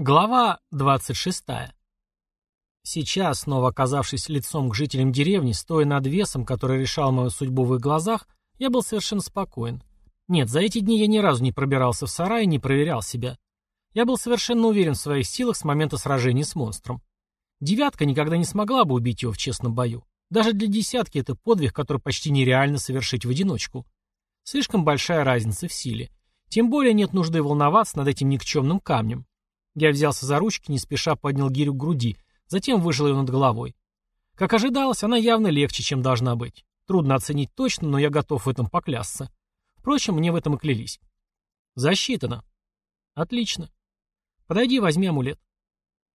Глава 26. Сейчас, снова оказавшись лицом к жителям деревни, стоя над весом, который решал мою судьбу в их глазах, я был совершенно спокоен. Нет, за эти дни я ни разу не пробирался в сарай и не проверял себя. Я был совершенно уверен в своих силах с момента сражения с монстром. Девятка никогда не смогла бы убить его в честном бою. Даже для десятки это подвиг, который почти нереально совершить в одиночку. Слишком большая разница в силе. Тем более нет нужды волноваться над этим никчемным камнем. Я взялся за ручки, не спеша поднял гирю к груди, затем выжил ее над головой. Как ожидалось, она явно легче, чем должна быть. Трудно оценить точно, но я готов в этом поклясться. Впрочем, мне в этом и клялись. Засчитано. Отлично. Подойди, возьми амулет.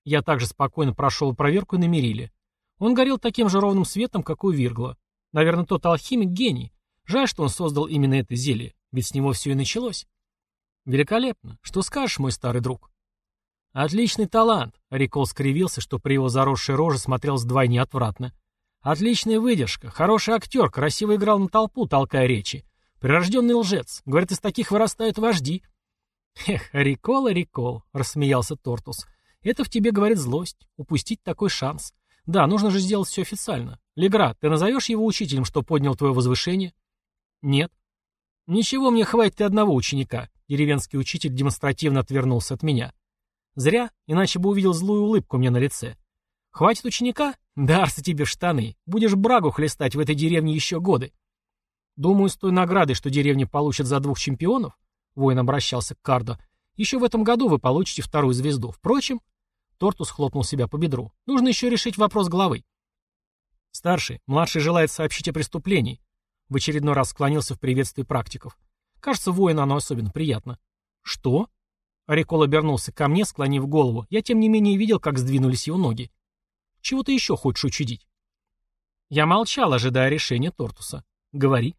Я также спокойно прошел проверку на Мериле. Он горел таким же ровным светом, как у Виргла. Наверное, тот алхимик гений. Жаль, что он создал именно это зелье, ведь с него все и началось. Великолепно. Что скажешь, мой старый друг? «Отличный талант!» — Рикол скривился, что при его заросшей роже смотрелся вдвойне отвратно. «Отличная выдержка, хороший актер, красиво играл на толпу, толкая речи. Прирожденный лжец. Говорят, из таких вырастают вожди». «Эх, Рикол, Рикол!» — рассмеялся Тортус. «Это в тебе говорит злость. Упустить такой шанс. Да, нужно же сделать все официально. Леград, ты назовешь его учителем, что поднял твое возвышение?» «Нет». «Ничего, мне хватит и одного ученика». Деревенский учитель демонстративно отвернулся от меня. Зря, иначе бы увидел злую улыбку мне на лице. Хватит ученика? Дарся тебе штаны. Будешь брагу хлестать в этой деревне еще годы. Думаю, с той наградой, что деревня получит за двух чемпионов, воин обращался к Кардо, еще в этом году вы получите вторую звезду. Впрочем, Тортус хлопнул себя по бедру. Нужно еще решить вопрос главы. Старший, младший желает сообщить о преступлении. В очередной раз склонился в приветствии практиков. Кажется, воину оно особенно приятно. Что? Рикол обернулся ко мне, склонив голову. Я, тем не менее, видел, как сдвинулись его ноги. «Чего ты еще хочешь учудить?» Я молчал, ожидая решения Тортуса. «Говори».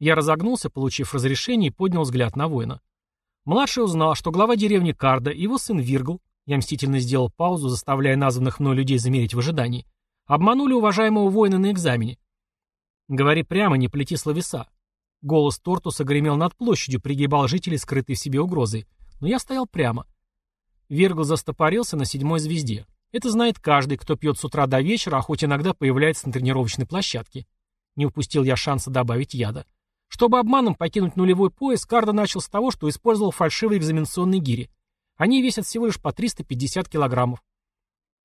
Я разогнулся, получив разрешение, и поднял взгляд на воина. Младший узнал, что глава деревни Карда и его сын Виргл, я мстительно сделал паузу, заставляя названных мной людей замереть в ожидании, обманули уважаемого воина на экзамене. «Говори прямо, не плети словеса». Голос Тортуса гремел над площадью, пригибал жителей, скрытой в себе угрозой но я стоял прямо. Вергл застопорился на седьмой звезде. Это знает каждый, кто пьет с утра до вечера, а хоть иногда появляется на тренировочной площадке. Не упустил я шанса добавить яда. Чтобы обманом покинуть нулевой пояс, Карда начал с того, что использовал фальшивые экзаменационные гири. Они весят всего лишь по 350 килограммов.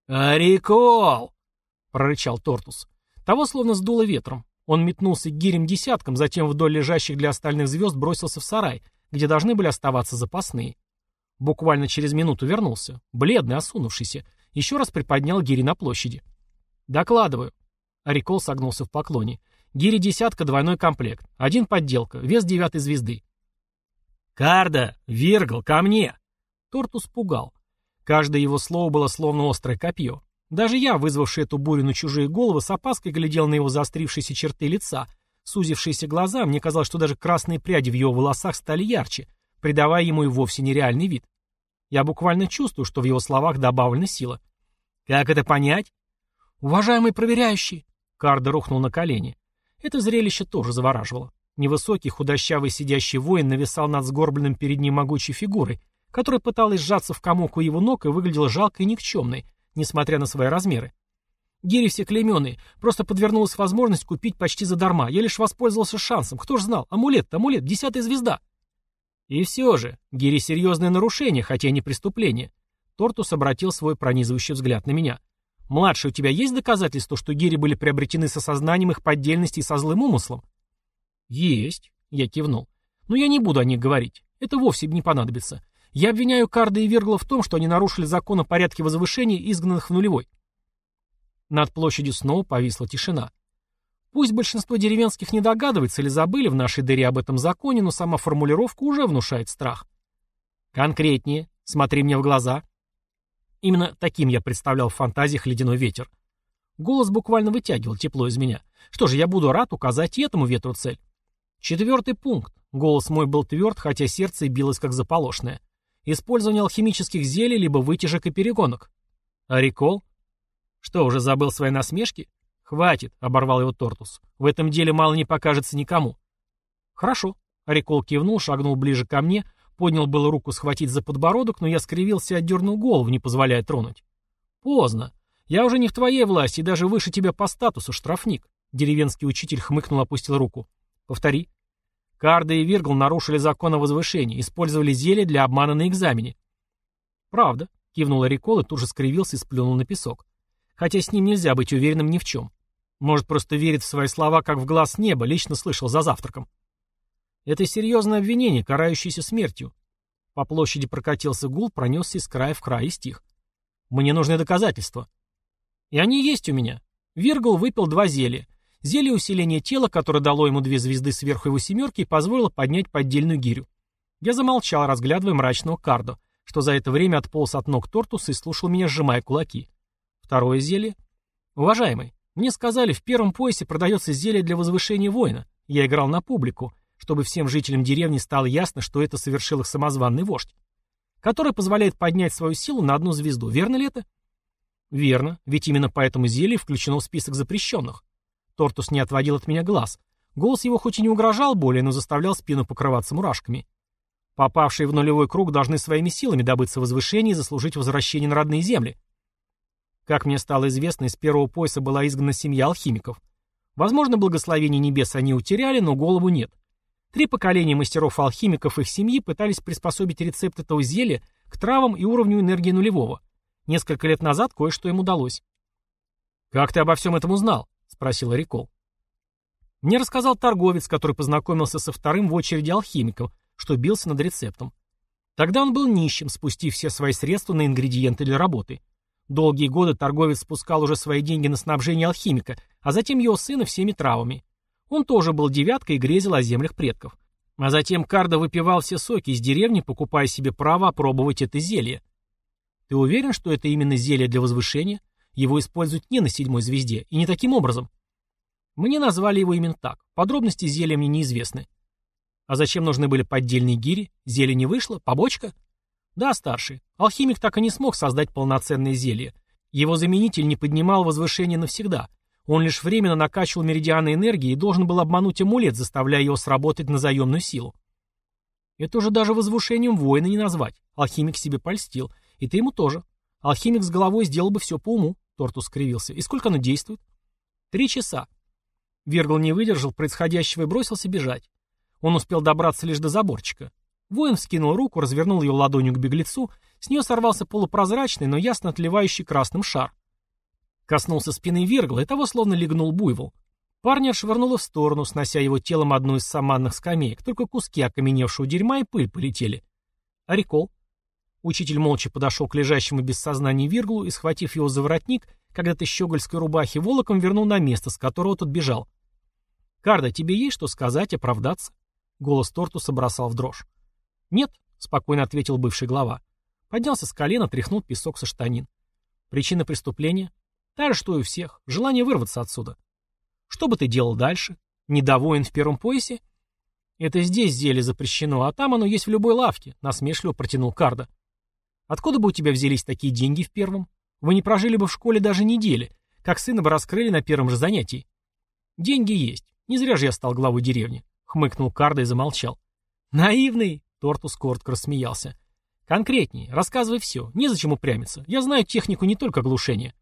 «Арикол!» — прорычал Тортус. Того словно сдуло ветром. Он метнулся к гирям десяткам, затем вдоль лежащих для остальных звезд бросился в сарай, где должны были оставаться запасные. Буквально через минуту вернулся, бледный, осунувшийся, еще раз приподнял гири на площади. «Докладываю». Арикол согнулся в поклоне. «Гири десятка, двойной комплект. Один подделка, вес девятой звезды». «Карда! Виргл, ко мне!» Тортус пугал. Каждое его слово было словно острое копье. Даже я, вызвавший эту бурю на чужие головы, с опаской глядел на его заострившиеся черты лица, Сузившиеся глаза, мне казалось, что даже красные пряди в его волосах стали ярче, придавая ему и вовсе нереальный вид. Я буквально чувствую, что в его словах добавлена сила. «Как это понять?» «Уважаемый проверяющий!» Карда рухнул на колени. Это зрелище тоже завораживало. Невысокий, худощавый сидящий воин нависал над сгорбленным перед ним могучей фигурой, которая пыталась сжаться в комок у его ног и выглядела жалкой и никчемной, несмотря на свои размеры. Гири все клейменные. Просто подвернулась возможность купить почти задарма. Я лишь воспользовался шансом. Кто ж знал? Амулет, амулет, десятая звезда. И все же, Гири серьезное нарушение, хотя и не преступление. Тортус обратил свой пронизывающий взгляд на меня. «Младший, у тебя есть доказательства, что гири были приобретены с осознанием их поддельности и со злым умыслом?» «Есть», — я кивнул. «Но я не буду о них говорить. Это вовсе не понадобится. Я обвиняю Карда и Вергла в том, что они нарушили закон о порядке возвышения, изгнанных в нулевой. Над площадью снова повисла тишина. Пусть большинство деревенских не догадывается или забыли в нашей дыре об этом законе, но сама формулировка уже внушает страх. Конкретнее. Смотри мне в глаза. Именно таким я представлял в фантазиях ледяной ветер. Голос буквально вытягивал тепло из меня. Что же, я буду рад указать этому ветру цель. Четвертый пункт. Голос мой был тверд, хотя сердце билось как заполошное. Использование алхимических зелий либо вытяжек и перегонок. А рекол? Что, уже забыл свои насмешки? Хватит, оборвал его Тортус. В этом деле мало не покажется никому. Хорошо. Рикол кивнул, шагнул ближе ко мне, Поднял было руку схватить за подбородок, но я скривился и отдернул голову, не позволяя тронуть. Поздно. Я уже не в твоей власти, даже выше тебя по статусу, штрафник. Деревенский учитель хмыкнул, опустил руку. Повтори. Карда и Виргл нарушили закон о возвышении, использовали зелье для обмана на экзамене. Правда, кивнул Рикол и тут же скривился и сплюнул на песок. Хотя с ним нельзя быть уверенным ни в чем. Может, просто верит в свои слова, как в глаз неба, лично слышал за завтраком. Это серьезное обвинение, карающееся смертью. По площади прокатился гул, пронесся из края в край и стих. Мне нужны доказательства. И они есть у меня. Виргл выпил два зелья. Зелье усиления тела, которое дало ему две звезды сверху его семерки позволило поднять поддельную гирю. Я замолчал, разглядывая мрачного Кардо, что за это время отполз от ног Тортуса и слушал меня, сжимая кулаки. Второе зелье. Уважаемый, мне сказали, в первом поясе продается зелье для возвышения воина. Я играл на публику, чтобы всем жителям деревни стало ясно, что это совершил их самозванный вождь, который позволяет поднять свою силу на одну звезду. Верно ли это? Верно, ведь именно поэтому зелье включено в список запрещенных. Тортус не отводил от меня глаз. Голос его хоть и не угрожал более, но заставлял спину покрываться мурашками. Попавшие в нулевой круг должны своими силами добыться возвышения и заслужить возвращение на родные земли. Как мне стало известно, из первого пояса была изгнана семья алхимиков. Возможно, благословение небес они утеряли, но голову нет. Три поколения мастеров-алхимиков их семьи пытались приспособить рецепт этого зелья к травам и уровню энергии нулевого. Несколько лет назад кое-что им удалось. «Как ты обо всем этом узнал?» — спросил Рикол. Мне рассказал торговец, который познакомился со вторым в очереди алхимиком, что бился над рецептом. Тогда он был нищим, спустив все свои средства на ингредиенты для работы. Долгие годы торговец спускал уже свои деньги на снабжение алхимика, а затем его сына всеми травами. Он тоже был девяткой и грезил о землях предков. А затем Кардо выпивал все соки из деревни, покупая себе право опробовать это зелье. Ты уверен, что это именно зелье для возвышения? Его используют не на седьмой звезде, и не таким образом. Мне назвали его именно так. Подробности зелья мне неизвестны. А зачем нужны были поддельные гири? Зелье не вышло? Побочка? Да, старший. Алхимик так и не смог создать полноценное зелье. Его заменитель не поднимал возвышение навсегда. Он лишь временно накачивал меридианы энергии и должен был обмануть амулет, заставляя его сработать на заемную силу. Это уже даже возвышением воина не назвать. Алхимик себе польстил. И ты ему тоже. Алхимик с головой сделал бы все по уму. Тортус скривился. И сколько оно действует? Три часа. Вергл не выдержал происходящего и бросился бежать. Он успел добраться лишь до заборчика. Воин вскинул руку, развернул ее ладонью к беглецу, с нее сорвался полупрозрачный, но ясно отливающий красным шар. Коснулся спины Виргла, и того словно легнул буйвол. Парня отшвырнуло в сторону, снося его телом одну из саманных скамеек, только куски окаменевшего дерьма и пыль полетели. Арикол. Учитель молча подошел к лежащему без сознания Вирглу и, схватив его за воротник, когда-то щегольской рубахи волоком вернул на место, с которого тот бежал. «Карда, тебе есть что сказать, оправдаться?» Голос Тортуса бросал в дрожь. «Нет», — спокойно ответил бывший глава. Поднялся с колена, тряхнул песок со штанин. «Причина преступления?» «Та же, что и у всех. Желание вырваться отсюда». «Что бы ты делал дальше? Недовоин в первом поясе?» «Это здесь зелье запрещено, а там оно есть в любой лавке», — насмешливо протянул Карда. «Откуда бы у тебя взялись такие деньги в первом? Вы не прожили бы в школе даже недели, как сына бы раскрыли на первом же занятии». «Деньги есть. Не зря же я стал главой деревни», — хмыкнул Карда и замолчал. «Наивный!» Тортус коротко рассмеялся. «Конкретнее. Рассказывай все. Незачем упрямиться. Я знаю технику не только глушения».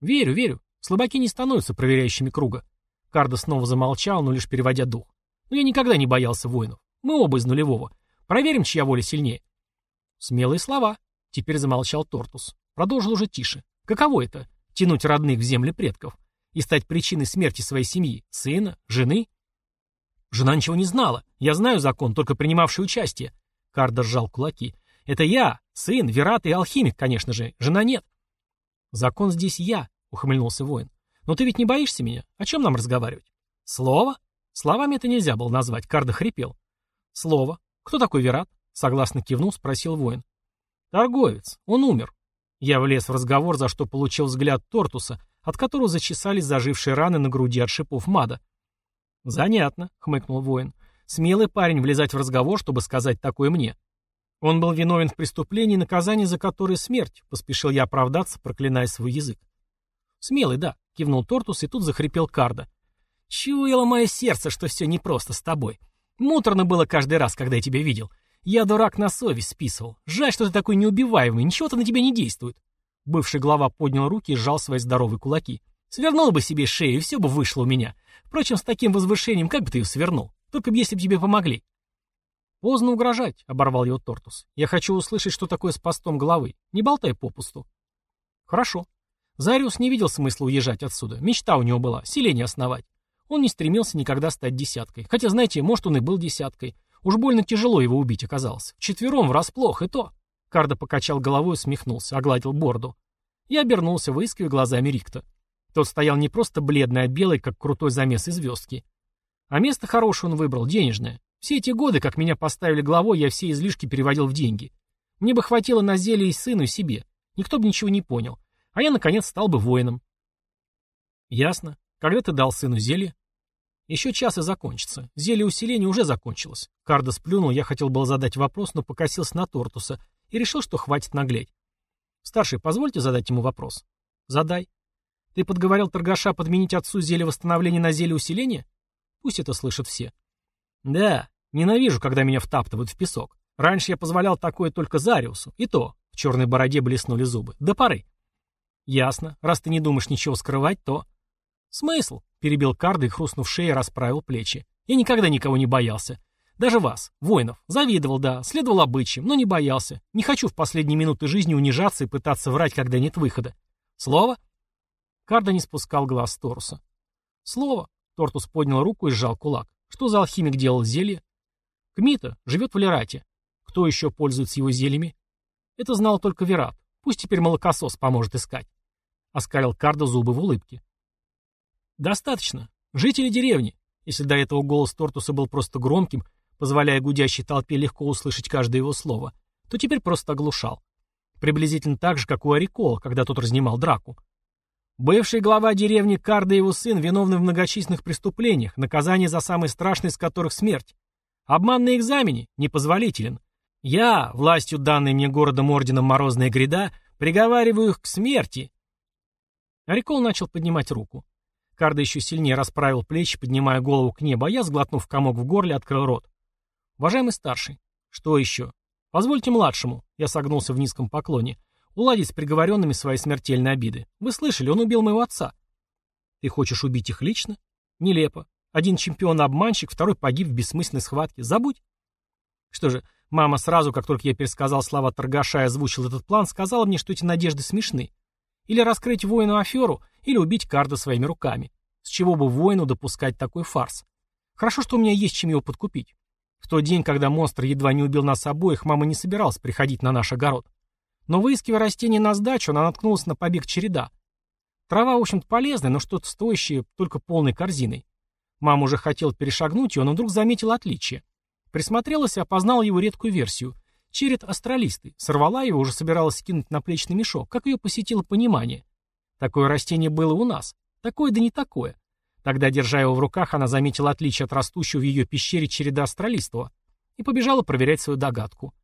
«Верю, верю. Слабаки не становятся проверяющими круга». Кардо снова замолчал, но лишь переводя дух. «Но я никогда не боялся воинов. Мы оба из нулевого. Проверим, чья воля сильнее». «Смелые слова». Теперь замолчал Тортус. Продолжил уже тише. «Каково это? Тянуть родных в земли предков? И стать причиной смерти своей семьи? Сына? Жены? Жена ничего не знала. Я знаю закон, только принимавший участие. Кардер сжал кулаки. Это я, сын, Верат и алхимик, конечно же. Жена нет. Закон здесь я, ухмыльнулся воин. Но ты ведь не боишься меня? О чем нам разговаривать? Слово? Словами это нельзя было назвать. Карда хрипел. Слово. Кто такой Верат? Согласно кивнул, спросил воин. Торговец. Он умер. Я влез в разговор, за что получил взгляд Тортуса, от которого зачесались зажившие раны на груди от шипов мада. «Занятно», — хмыкнул воин. «Смелый парень влезать в разговор, чтобы сказать такое мне». «Он был виновен в преступлении, наказание за которое смерть», — поспешил я оправдаться, проклиная свой язык. «Смелый, да», — кивнул Тортус, и тут захрипел Карда. «Чуяло мое сердце, что все непросто с тобой. Муторно было каждый раз, когда я тебя видел. Я, дурак, на совесть списывал. Жаль, что ты такой неубиваемый, ничего-то на тебя не действует. Бывший глава поднял руки и сжал свои здоровые кулаки. Свернул бы себе шею, и все бы вышло у меня. Впрочем, с таким возвышением как бы ты ее свернул? Только бы если бы тебе помогли. Поздно угрожать, оборвал его Тортус. Я хочу услышать, что такое с постом главы. Не болтай попусту. Хорошо. Зариус не видел смысла уезжать отсюда. Мечта у него была — селение основать. Он не стремился никогда стать десяткой. Хотя, знаете, может, он и был десяткой. Уж больно тяжело его убить оказалось. Четвером врасплох, и то. Кардо покачал головой и усмехнулся, огладил борду. Я обернулся, выискивая глазами Рикта. Тот стоял не просто бледный, а белый, как крутой замес из звездки. А место хорошее он выбрал, денежное. Все эти годы, как меня поставили главой, я все излишки переводил в деньги. Мне бы хватило на зелье и сыну, и себе. Никто бы ничего не понял. А я, наконец, стал бы воином. Ясно. Когда ты дал сыну зелье? Еще час и закончится. Зелье усиления уже закончилось. Кардо сплюнул, я хотел было задать вопрос, но покосился на Тортуса и решил, что хватит наглеть. Старший, позвольте задать ему вопрос. Задай. Ты подговорил торгаша подменить отцу зелье восстановления на зелье усиления? Пусть это слышат все. Да, ненавижу, когда меня втаптывают в песок. Раньше я позволял такое только Зариусу. И то, в черной бороде блеснули зубы. До поры. Ясно. Раз ты не думаешь ничего скрывать, то... Смысл? Перебил Карда и, хрустнув шеей, расправил плечи. Я никогда никого не боялся. Даже вас, воинов. Завидовал, да, следовал обычаям, но не боялся. Не хочу в последние минуты жизни унижаться и пытаться врать, когда нет выхода. Слово? Карда не спускал глаз Торуса. «Слово!» — Тортус поднял руку и сжал кулак. «Что за алхимик делал зелье?» «Кмита. Живет в Лерате. Кто еще пользуется его зельями?» «Это знал только Верат. Пусть теперь молокосос поможет искать». Оскалил Карда зубы в улыбке. «Достаточно. Жители деревни». Если до этого голос Тортуса был просто громким, позволяя гудящей толпе легко услышать каждое его слово, то теперь просто оглушал. Приблизительно так же, как у Арикола, когда тот разнимал драку. Бывший глава деревни Карда и его сын виновны в многочисленных преступлениях, наказание за самый страшный из которых смерть. Обман на экзамене непозволителен. Я, властью данной мне городом орденом Морозная Гряда, приговариваю их к смерти. Арикол начал поднимать руку. Карда еще сильнее расправил плечи, поднимая голову к небу, а я, сглотнув комок в горле, открыл рот. «Уважаемый старший, что еще? Позвольте младшему», — я согнулся в низком поклоне, — уладить с приговоренными свои смертельные обиды. Вы слышали, он убил моего отца. Ты хочешь убить их лично? Нелепо. Один чемпион-обманщик, второй погиб в бессмысленной схватке. Забудь. Что же, мама сразу, как только я пересказал слова торгаша и озвучил этот план, сказала мне, что эти надежды смешны. Или раскрыть воину аферу, или убить Карда своими руками. С чего бы воину допускать такой фарс? Хорошо, что у меня есть чем его подкупить. В тот день, когда монстр едва не убил нас обоих, мама не собиралась приходить на наш огород. Но выискивая растения на сдачу, она наткнулась на побег череда. Трава, в общем-то, полезная, но что-то стоящее только полной корзиной. Мама уже хотела перешагнуть ее, но вдруг заметила отличие. Присмотрелась и опознала его редкую версию. Черед астралисты. Сорвала его, уже собиралась скинуть на плечный мешок. Как ее посетило понимание. Такое растение было у нас. Такое да не такое. Тогда, держа его в руках, она заметила отличие от растущего в ее пещере череда астралистого и побежала проверять свою догадку.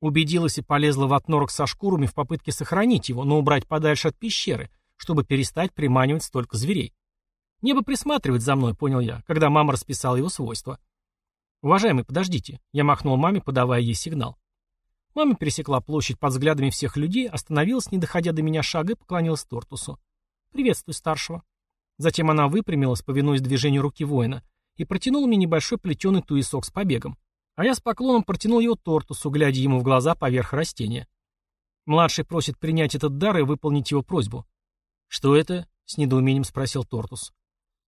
Убедилась и полезла в отнорок со шкурами в попытке сохранить его, но убрать подальше от пещеры, чтобы перестать приманивать столько зверей. Небо присматривает за мной, понял я, когда мама расписала его свойства. «Уважаемый, подождите», — я махнул маме, подавая ей сигнал. Мама пересекла площадь под взглядами всех людей, остановилась, не доходя до меня шага, и поклонилась Тортусу. «Приветствую старшего». Затем она выпрямилась, повинуясь движению руки воина, и протянула мне небольшой плетеный туесок с побегом. А я с поклоном протянул его тортусу, глядя ему в глаза поверх растения. Младший просит принять этот дар и выполнить его просьбу. «Что это?» — с недоумением спросил Тортус.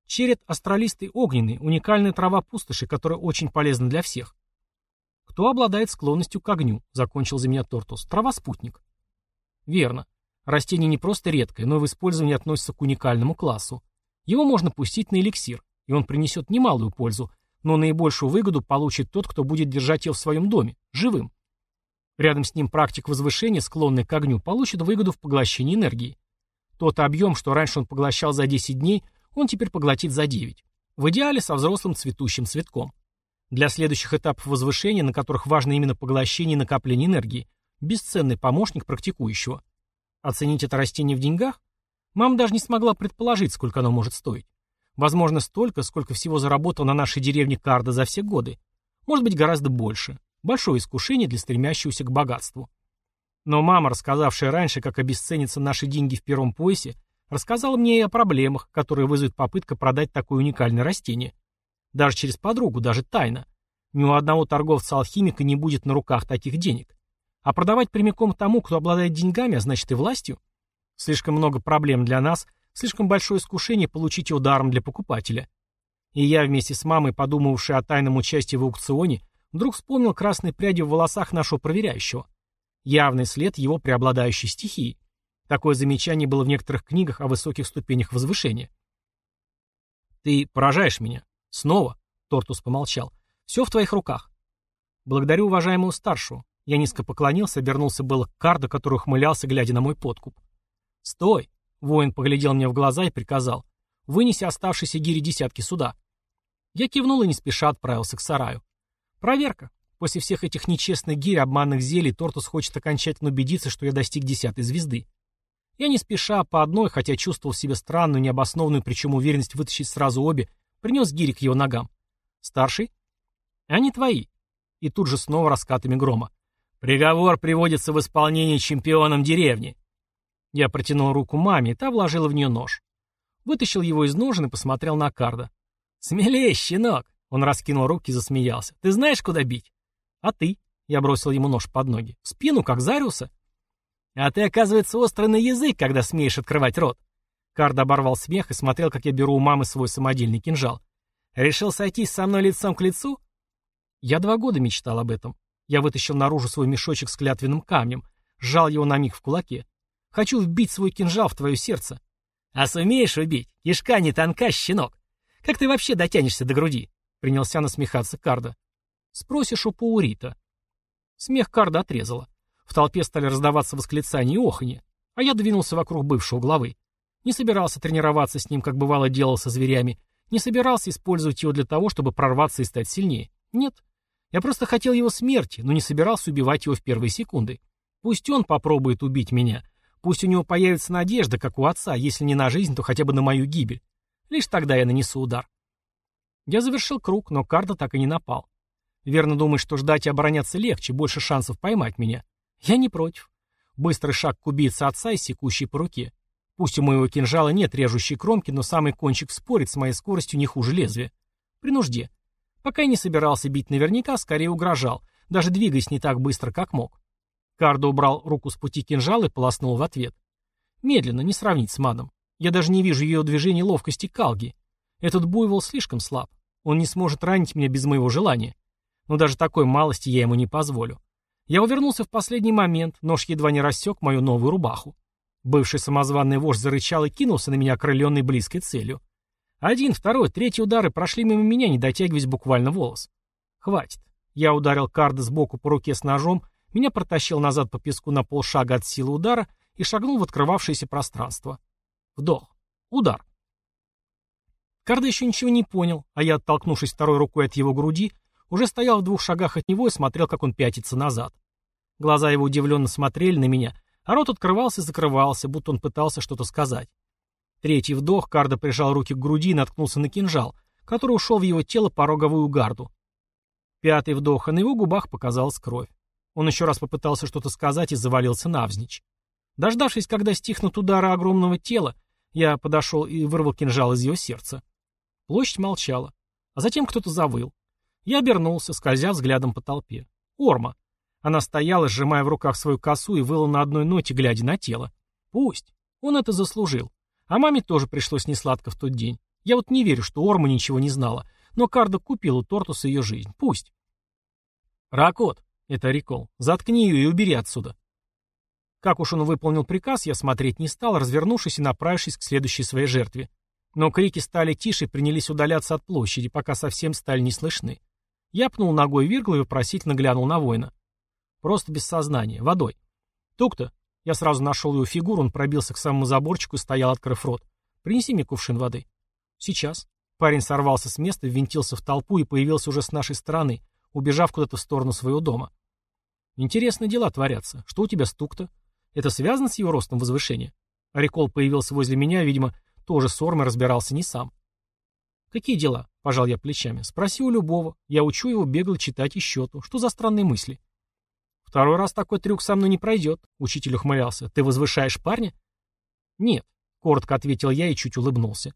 «Черед астралистый огненный, уникальная трава пустоши, которая очень полезна для всех». «Кто обладает склонностью к огню?» — закончил за меня Тортус. «Трава-спутник». «Верно. Растение не просто редкое, но и в использовании относится к уникальному классу. Его можно пустить на эликсир, и он принесет немалую пользу, но наибольшую выгоду получит тот, кто будет держать его в своем доме, живым. Рядом с ним практик возвышения, склонный к огню, получит выгоду в поглощении энергии. Тот объем, что раньше он поглощал за 10 дней, он теперь поглотит за 9. В идеале со взрослым цветущим цветком. Для следующих этапов возвышения, на которых важно именно поглощение и накопление энергии, бесценный помощник практикующего. Оценить это растение в деньгах? Мама даже не смогла предположить, сколько оно может стоить. Возможно, столько, сколько всего заработал на нашей деревне Карда за все годы. Может быть, гораздо больше. Большое искушение для стремящегося к богатству. Но мама, рассказавшая раньше, как обесценятся наши деньги в первом поясе, рассказала мне и о проблемах, которые вызовет попытка продать такое уникальное растение. Даже через подругу, даже тайно. Ни у одного торговца-алхимика не будет на руках таких денег. А продавать прямиком тому, кто обладает деньгами, а значит и властью? Слишком много проблем для нас, слишком большое искушение получить ударом для покупателя. И я вместе с мамой, подумавшей о тайном участии в аукционе, вдруг вспомнил красные пряди в волосах нашего проверяющего. Явный след его преобладающей стихии. Такое замечание было в некоторых книгах о высоких ступенях возвышения. «Ты поражаешь меня. Снова?» — Тортус помолчал. «Все в твоих руках». «Благодарю уважаемого старшего». Я низко поклонился, обернулся было к карду, который ухмылялся, глядя на мой подкуп. «Стой!» — воин поглядел мне в глаза и приказал. «Вынеси оставшиеся гири десятки суда». Я кивнул и не спеша отправился к сараю. Проверка. После всех этих нечестных гирь, обманных зелий, Тортус хочет окончательно убедиться, что я достиг десятой звезды. Я не спеша, по одной, хотя чувствовал в себе странную, необоснованную, причем уверенность вытащить сразу обе, принес гири к его ногам. Старший? Они твои. И тут же снова раскатами грома. Приговор приводится в исполнение чемпионом деревни. Я протянул руку маме, и та вложила в нее нож. Вытащил его из ножен и посмотрел на Карда. «Смелее, щенок!» Он раскинул руки и засмеялся. «Ты знаешь, куда бить?» «А ты?» Я бросил ему нож под ноги. «В спину, как Зариуса?» «А ты, оказывается, острый на язык, когда смеешь открывать рот». Кард оборвал смех и смотрел, как я беру у мамы свой самодельный кинжал. «Решил сойтись со мной лицом к лицу?» Я два года мечтал об этом. Я вытащил наружу свой мешочек с клятвенным камнем, сжал его на миг в кулаке. «Хочу вбить свой кинжал в твое сердце». «А сумеешь убить? Кишка не тонка, щенок. Как ты вообще дотянешься до груди?» Принялся насмехаться Карда. Спросишь у Паурита. Смех Карда отрезала. В толпе стали раздаваться восклицания и оханье. А я двинулся вокруг бывшего главы. Не собирался тренироваться с ним, как бывало делал со зверями. Не собирался использовать его для того, чтобы прорваться и стать сильнее. Нет. Я просто хотел его смерти, но не собирался убивать его в первые секунды. Пусть он попробует убить меня. Пусть у него появится надежда, как у отца, если не на жизнь, то хотя бы на мою гибель. Лишь тогда я нанесу удар. Я завершил круг, но Карда так и не напал. Верно думает, что ждать и обороняться легче, больше шансов поймать меня. Я не против. Быстрый шаг к убийце отца и секущий по руке. Пусть у моего кинжала нет режущей кромки, но самый кончик спорит с моей скоростью не хуже лезвия. При нужде. Пока я не собирался бить наверняка, скорее угрожал, даже двигаясь не так быстро, как мог. Кардо убрал руку с пути кинжала и полоснул в ответ. Медленно, не сравнить с мадом. Я даже не вижу ее движений ловкости Калги. Этот буйвол слишком слаб. Он не сможет ранить меня без моего желания. Но даже такой малости я ему не позволю. Я увернулся в последний момент, нож едва не рассек мою новую рубаху. Бывший самозванный вождь зарычал и кинулся на меня, окрыленный близкой целью. Один, второй, третий удары прошли мимо меня, не дотягиваясь буквально волос. Хватит. Я ударил Карда сбоку по руке с ножом, меня протащил назад по песку на полшага от силы удара и шагнул в открывавшееся пространство. Вдох. Удар. Карда еще ничего не понял, а я, оттолкнувшись второй рукой от его груди, уже стоял в двух шагах от него и смотрел, как он пятится назад. Глаза его удивленно смотрели на меня, а рот открывался и закрывался, будто он пытался что-то сказать. Третий вдох, Карда прижал руки к груди и наткнулся на кинжал, который ушел в его тело по роговую гарду. Пятый вдох, а на его губах показалась кровь. Он еще раз попытался что-то сказать и завалился навзничь. Дождавшись, когда стихнут удары огромного тела, я подошел и вырвал кинжал из его сердца. Площадь молчала. А затем кто-то завыл. Я обернулся, скользя взглядом по толпе. Орма. Она стояла, сжимая в руках свою косу и выла на одной ноте, глядя на тело. Пусть. Он это заслужил. А маме тоже пришлось несладко в тот день. Я вот не верю, что Орма ничего не знала. Но Карда купил у Тортуса ее жизнь. Пусть. Ракот. Это Рикол. Заткни ее и убери отсюда. Как уж он выполнил приказ, я смотреть не стал, развернувшись и направившись к следующей своей жертве. Но крики стали тише и принялись удаляться от площади, пока совсем стали не слышны. Я пнул ногой Виргла и вопросительно глянул на воина. Просто без сознания. Водой. Тук-то. Я сразу нашел его фигуру, он пробился к самому заборчику и стоял, открыв рот. Принеси мне кувшин воды. Сейчас. Парень сорвался с места, ввинтился в толпу и появился уже с нашей стороны, убежав куда-то в сторону своего дома. Интересные дела творятся. Что у тебя стук-то? Это связано с его ростом возвышения? Рикол появился возле меня, видимо, тоже с Ормой разбирался не сам. «Какие дела?» — пожал я плечами. «Спроси у любого. Я учу его бегло читать и счету. Что за странные мысли?» «Второй раз такой трюк со мной не пройдет», — учитель ухмылялся. «Ты возвышаешь парня?» «Нет», — коротко ответил я и чуть улыбнулся.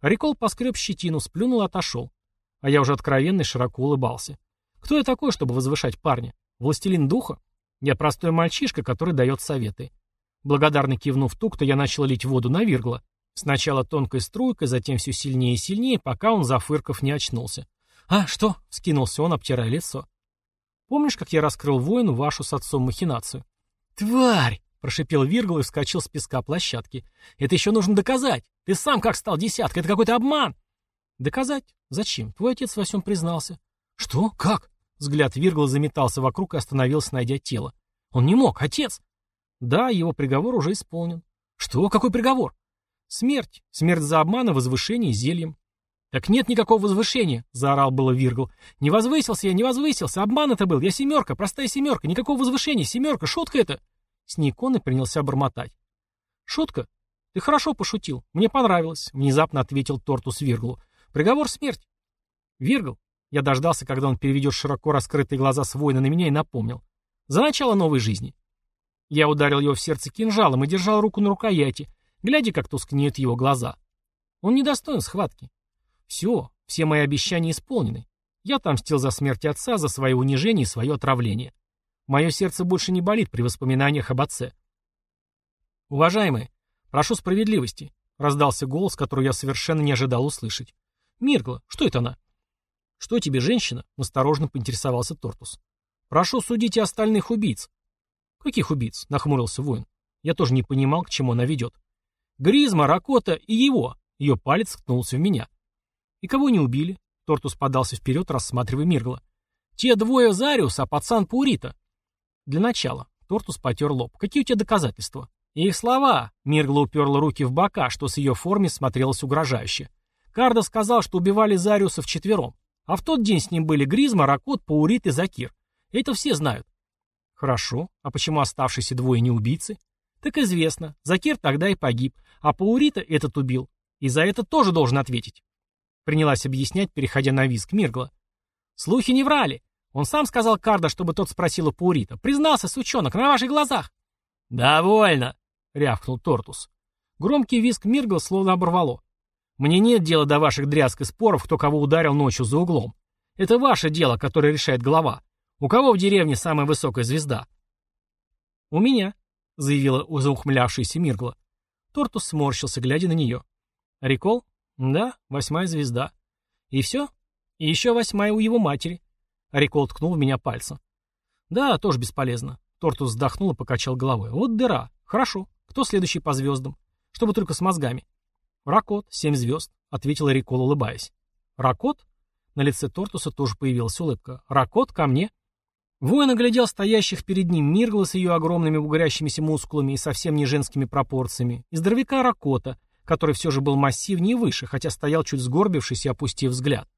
Рикол поскреб щетину, сплюнул и отошел. А я уже откровенно и широко улыбался. «Кто я такой, чтобы возвышать парня? Властелин духа? Я простой мальчишка, который дает советы». Благодарно кивнув тук-то, я начал лить воду на Виргла. Сначала тонкой струйкой, затем все сильнее и сильнее, пока он, зафырков, не очнулся. «А, что?» — скинулся он, обтирая лицо. «Помнишь, как я раскрыл воину вашу с отцом махинацию?» «Тварь!» — прошипел Виргл и вскочил с песка площадки. «Это еще нужно доказать! Ты сам как стал десяткой? Это какой-то обман!» «Доказать? Зачем? Твой отец во всем признался». «Что? Как?» Взгляд Виргла заметался вокруг и остановился, найдя тело. «Он не мог, отец!» «Да, его приговор уже исполнен». «Что? Какой приговор?» Смерть. Смерть за обман и возвышение зельем. «Так нет никакого возвышения!» — заорал было Виргл. «Не возвысился я, не возвысился! Обман это был! Я семерка, простая семерка! Никакого возвышения! Семерка! Шутка это!» Сник он и принялся бормотать. «Шутка? Ты хорошо пошутил. Мне понравилось», — внезапно ответил Тортус Вирглу. «Приговор смерть». «Виргл?» Я дождался, когда он переведет широко раскрытые глаза с воина на меня и напомнил. «За начало новой жизни». Я ударил его в сердце кинжалом и держал руку на рукояти, глядя, как тускнеют его глаза. Он недостоин схватки. Все, все мои обещания исполнены. Я отомстил за смерть отца, за свое унижение и свое отравление. Мое сердце больше не болит при воспоминаниях об отце. «Уважаемые, прошу справедливости», — раздался голос, который я совершенно не ожидал услышать. «Миргла, что это она?» «Что тебе, женщина?» — насторожно поинтересовался Тортус. «Прошу судить и остальных убийц». «Каких убийц?» — нахмурился воин. Я тоже не понимал, к чему она ведет. Гризма, Ракота и его. Ее палец ткнулся в меня. И кого не убили? Тортус подался вперед, рассматривая Миргла. Те двое Зариус, а пацан Паурита. Для начала. Тортус потер лоб. Какие у тебя доказательства? их слова. Миргла уперла руки в бока, что с ее форме смотрелось угрожающе. Карда сказал, что убивали Зариуса вчетвером. А в тот день с ним были Гризма, Ракот, Паурит и Закир. Это все знают. Хорошо. А почему оставшиеся двое не убийцы? Так известно. Закир тогда и погиб. А Паурита этот убил. И за это тоже должен ответить. Принялась объяснять, переходя на визг Миргла. Слухи не врали. Он сам сказал Карда, чтобы тот спросил у Паурита. Признался, сучонок, на ваших глазах. «Довольно!» — рявкнул Тортус. Громкий визг Миргла словно оборвало. «Мне нет дела до ваших дрязг и споров, кто кого ударил ночью за углом. Это ваше дело, которое решает глава. У кого в деревне самая высокая звезда?» «У меня», — заявила заухмылявшаяся Миргла. Тортус сморщился, глядя на нее. «Рикол? Да, восьмая звезда. И все? И еще восьмая у его матери». Рикол ткнул в меня пальцем. «Да, тоже бесполезно». Тортус вздохнул и покачал головой. «Вот дыра. Хорошо. Кто следующий по звездам? Чтобы только с мозгами». «Ракот, семь звезд», — ответила Рикол, улыбаясь. «Ракот?» На лице Тортуса тоже появилась улыбка. «Ракот, ко мне?» Воин оглядел стоящих перед ним Миргла с ее огромными бугрящимися мускулами и совсем не женскими пропорциями, и здоровяка Ракота, который все же был массивнее и выше, хотя стоял чуть сгорбившись и опустив взгляд.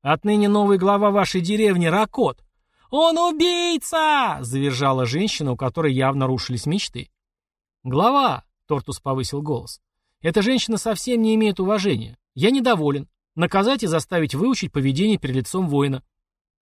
«Отныне новый глава вашей деревни Ракот!» «Он убийца!» — завержала женщина, у которой явно рушились мечты. «Глава!» — Тортус повысил голос. «Эта женщина совсем не имеет уважения. Я недоволен. Наказать и заставить выучить поведение перед лицом воина».